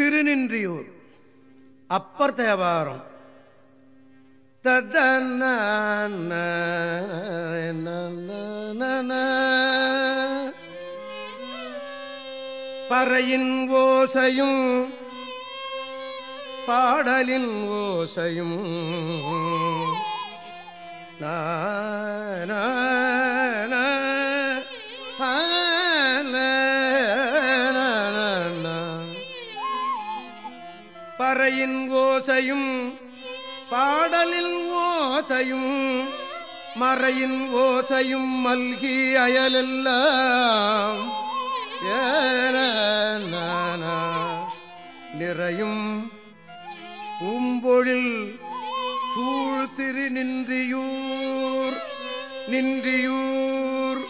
திருநின்றியூர். அப்பர் தேவாரம். ததன பறையின் ஓசையும் பாடலின் ஓசையும் பறையின் ஓசையும் பாடலில் ஓசையும் மறையின் ஓசையும் மல்கி அயலெல்லாம். ஏன நிறையும் சூழ் திரு நின்றியூர் நின்றியூர்.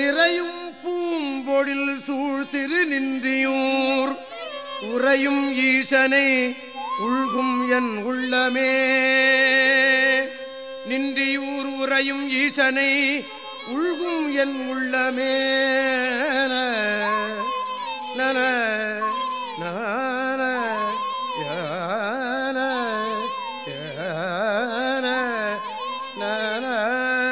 நிறையும் பூம்பொழில் சூழ் திரு நின்றியூர். உறையும் ஈசனை உள்கும் என் உள்ளமே. நின்றியூர் உறையும் ஈசனை உள்கும் என் உள்ளமே. நன na na